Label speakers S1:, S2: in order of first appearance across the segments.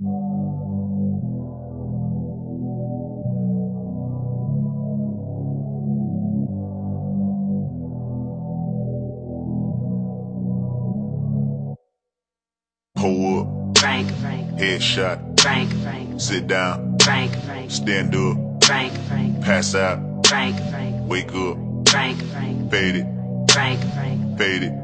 S1: Pull up.
S2: Frank, Frank,
S1: Headshot.
S2: Frank, Frank,
S1: Sit down.
S2: Frank, Frank,
S1: Stand up.
S2: Frank, Frank,
S1: Pass out.
S2: Frank, Frank,
S1: Wake up.
S2: Frank, Frank,
S1: Fade it.
S2: Frank, Frank,
S1: Fade it.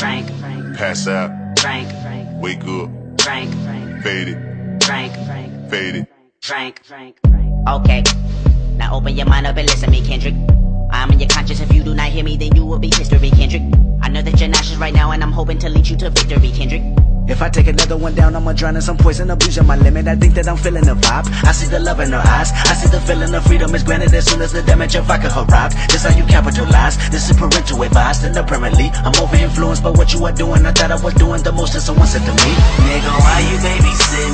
S2: Frank, Frank,
S1: Pass out.
S2: Frank, Frank,
S1: Wake up.
S2: Frank, Frank,
S1: Fade it.
S2: Frank, Frank,
S1: Fade it.
S2: Frank, Frank, Frank.
S3: Okay, now open your mind up and listen to me, Kendrick. I'm in your conscience. If you do not hear me, then you will be history, Kendrick. I know that you're nauseous right now, and I'm hoping to lead you to victory, Kendrick.
S4: If I take another one down, I'ma drown in some poison, abusing my limit. I think that I'm feeling the vibe. I see the love in her eyes. I see the feeling of freedom is granted as soon as the damage of vodka arrives. This how you capitalize. This is parental advice, and apparently I'm over influenced by what you are doing. I thought I was doing the most, and someone said to me, Nigga, why you babysitting?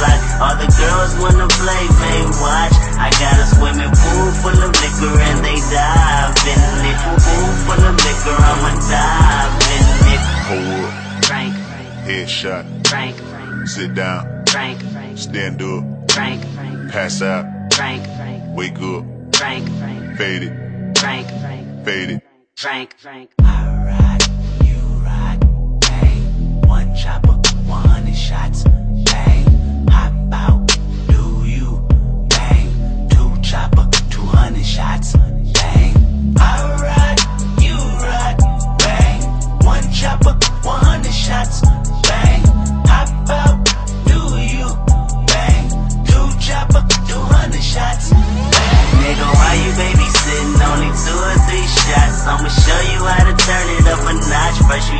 S4: Them all the girls wanna play, they watch. I got a swimming pool full of liquor and they dive in it. Pool full of liquor, I'ma dive in it.
S1: Pull up.
S2: Frank,
S1: Headshot.
S2: Frank,
S1: Sit down.
S2: Frank,
S1: Stand up.
S2: Frank,
S1: Pass out.
S2: Frank,
S1: Wake up.
S2: Frank, Frank,
S1: Fade it.
S2: Frank, Frank,
S1: Fade it.
S2: Frank, Frank.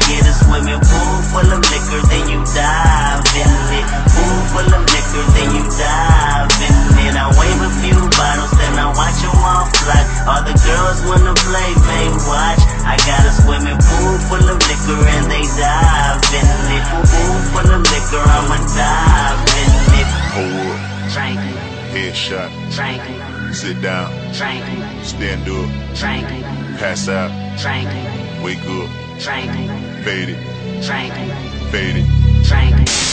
S4: Get a swimming pool full of liquor, then you dive in it. Pool full of liquor, then you dive in it. I wave a few bottles, then I watch them all fly. All the girls wanna play, they watch. I got a swimming pool full of liquor and they dive in it. Pool full of liquor, I'ma dive in it.
S1: Up.
S2: Frank,
S1: Headshot.
S2: Frank,
S1: Sit down.
S2: Frank,
S1: Stand up.
S2: Frank,
S1: Pass out.
S2: Frank,
S1: Wake up.
S2: Frank,
S1: Fade it.
S2: Frank,
S1: Fade it.
S2: Frank.